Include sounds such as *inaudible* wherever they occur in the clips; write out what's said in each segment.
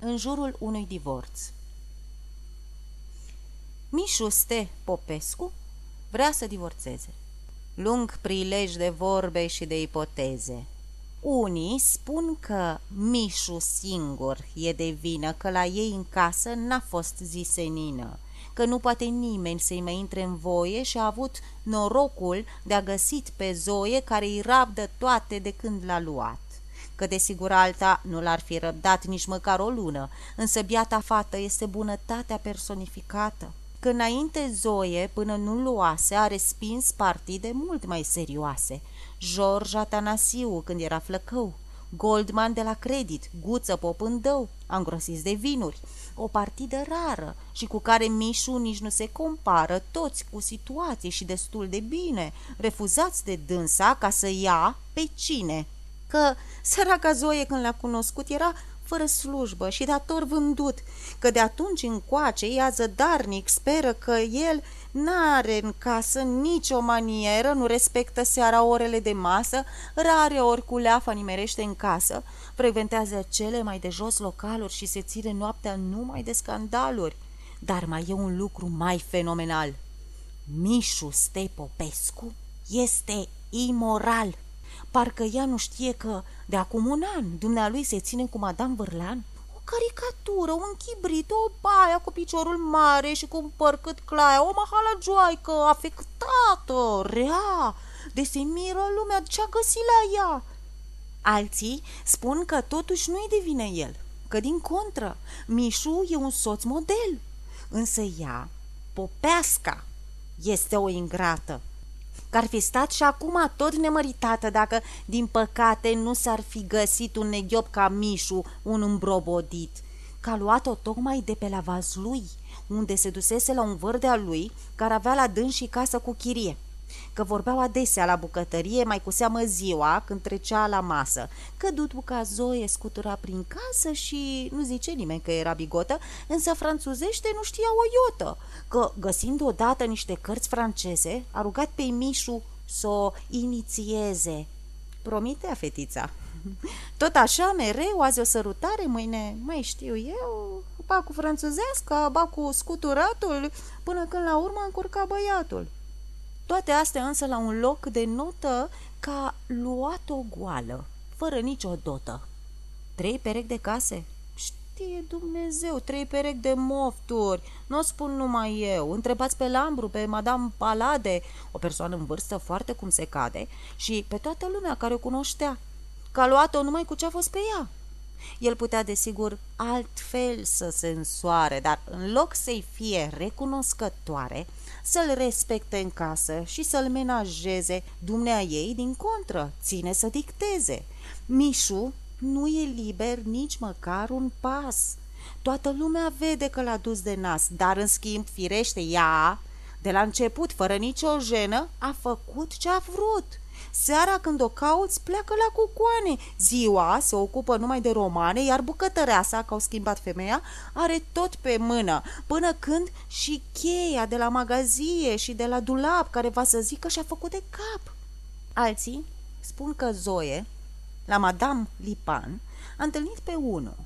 în jurul unui divorț. Mișu Ste Popescu vrea să divorțeze. Lung prilej de vorbe și de ipoteze. Unii spun că Mișu singur e de vină, că la ei în casă n-a fost zisenină, că nu poate nimeni să-i mai intre în voie și a avut norocul de a găsit pe Zoe care îi rabdă toate de când l-a luat că desigur alta nu l-ar fi răbdat nici măcar o lună, însă biata fată este bunătatea personificată. Că înainte Zoe, până nu luase, a respins partide mult mai serioase. George Atanasiu, când era flăcău, Goldman de la Credit, Guță Popândău, angrosiți de vinuri, o partidă rară și cu care Mișu nici nu se compară, toți cu situații și destul de bine, refuzați de dânsa ca să ia pe cine că săraca Zoe când l-a cunoscut era fără slujbă și dator vândut, că de atunci încoace ea zădarnic speră că el n-are în casă nicio manieră, nu respectă seara orele de masă, rare ori cu leafa nimerește în casă, frecventează cele mai de jos localuri și se ține noaptea numai de scandaluri. Dar mai e un lucru mai fenomenal. Mișu Stepopescu este imoral. Parcă ea nu știe că de acum un an dumnealui se ține cu Madame Vârlan o caricatură, un chibrit, o baia cu piciorul mare și cu un păr cât claia, o mahala joaică, afectată, rea, de se miră lumea ce-a găsit la ea. Alții spun că totuși nu-i devine el, că din contră, Mișu e un soț model, însă ea, Popeasca, este o ingrată că ar fi stat și acum tot nemăritată dacă, din păcate, nu s-ar fi găsit un neghiop ca Mișu, un îmbrobodit, că a luat-o tocmai de pe la vas lui, unde se dusese la un văr de-a lui, care avea la dâns și casă cu chirie că vorbeau adesea la bucătărie, mai cu seamă ziua, când trecea la masă, că dutuca Zoe scutura prin casă și nu zice nimeni că era bigotă, însă franțuzește nu știa o iotă, că, găsind odată niște cărți franceze, a rugat pe Mișu să o inițieze. Promitea fetița. *laughs* Tot așa, mereu, azi o sărutare, mâine, mai știu eu, ba cu franțuzească, ba cu scuturatul, până când la urmă încurca băiatul. Toate astea însă la un loc de notă ca luat o goală, fără nicio dotă. Trei perechi de case? Știe Dumnezeu, trei perechi de mofturi. Nu o spun numai eu. Întrebați pe Lambru, pe Madame Palade, o persoană în vârstă foarte cum se cade, și pe toată lumea care o cunoștea, că a luat-o numai cu ce a fost pe ea. El putea, desigur, altfel să se însoare, dar în loc să-i fie recunoscătoare, să-l respecte în casă și să-l menajeze, dumnea ei, din contră, ține să dicteze. Mișu nu e liber nici măcar un pas. Toată lumea vede că l-a dus de nas, dar în schimb, firește, ea, de la început, fără nicio jenă, a făcut ce a vrut – Seara când o cauți, pleacă la cucoane. Ziua se ocupă numai de romane, iar bucătăreasa, că au schimbat femeia, are tot pe mână, până când și cheia de la magazie și de la dulap, care va să zică și-a făcut de cap. Alții spun că Zoe, la Madame Lipan, a întâlnit pe unul.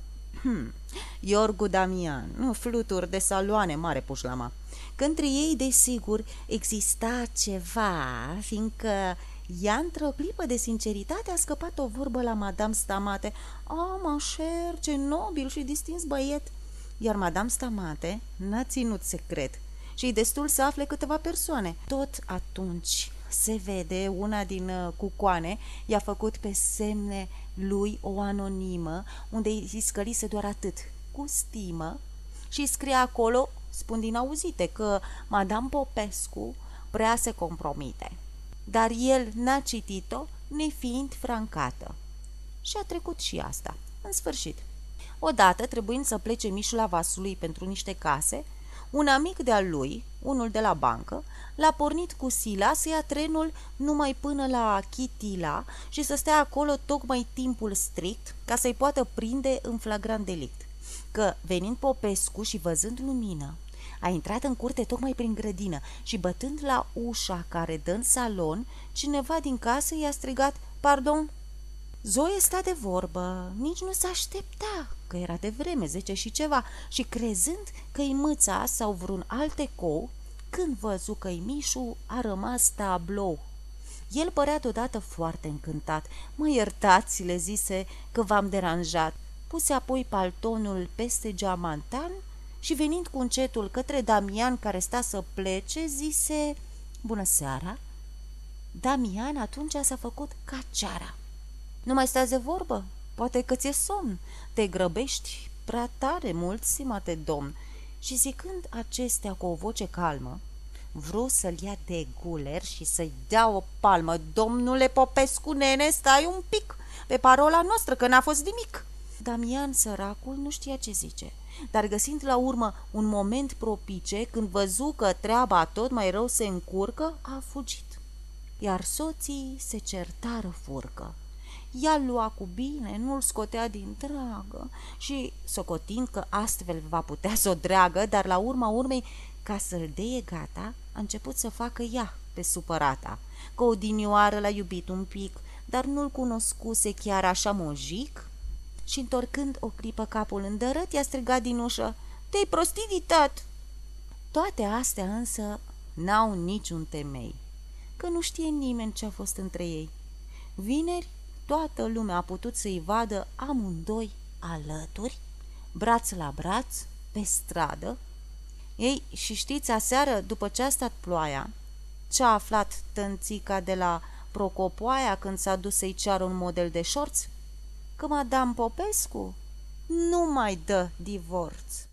Hmm, Iorgu Damian, nu fluturi de saloane, mare pușlama. Că între ei, desigur, exista ceva, fiindcă ea, într-o clipă de sinceritate, a scăpat o vorbă la Madame Stamate. Oh, mon cher, ce nobil și distins băiet!" Iar Madame Stamate n-a ținut secret și destul să afle câteva persoane. Tot atunci se vede una din uh, cucoane i-a făcut pe semne lui o anonimă unde îi scălise doar atât, cu stimă, și scrie acolo, spun din auzite, că Madame Popescu prea se compromite dar el n-a citit-o, nefiind francată. Și a trecut și asta, în sfârșit. Odată, trebuind să plece mișul la vasului pentru niște case, un amic de-al lui, unul de la bancă, l-a pornit cu sila să ia trenul numai până la Chitila și să stea acolo tocmai timpul strict ca să-i poată prinde în flagrant delict. Că, venind Popescu și văzând lumină, a intrat în curte tocmai prin grădină și bătând la ușa care dă în salon, cineva din casă i-a strigat, Pardon? Zoe sta de vorbă, nici nu s aștepta, că era de vreme, zece și ceva, și crezând că-i mâța sau vreun alt ecou, când văzu că Mișu a rămas tablou. El părea deodată foarte încântat. Mă iertați, le zise, că v-am deranjat. Puse apoi paltonul peste geamantan și venind cu încetul către Damian care sta să plece, zise, Bună seara! Damian atunci s-a făcut ca ceara. Nu mai stați de vorbă? Poate că ți-e somn. Te grăbești prea tare mult, simate domn. Și zicând acestea cu o voce calmă, vreau să-l ia de guler și să-i dea o palmă. Domnule Popescu, nene, stai un pic pe parola noastră, că n-a fost nimic. Damian, săracul, nu știa ce zice, dar găsind la urmă un moment propice, când văzu că treaba tot mai rău se încurcă, a fugit. Iar soții se certară furcă. Ea lua cu bine, nu-l scotea din dragă și, socotind că astfel va putea să o dreagă, dar la urma urmei, ca să-l deie gata, a început să facă ea pe supărata, că odinioară l-a iubit un pic, dar nu-l cunoscuse chiar așa mojic? Și întorcând o clipă capul îndărât, i-a strigat din ușă, Te-ai prostiditat! Toate astea însă n-au niciun temei, că nu știe nimeni ce a fost între ei. Vineri toată lumea a putut să-i vadă amândoi alături, braț la braț, pe stradă. Ei, și știți, aseară, după ce a stat ploaia, ce a aflat tânțica de la Procopoaia când s-a dus să-i ceară un model de șorți? Că Madame Popescu nu mai dă divorț.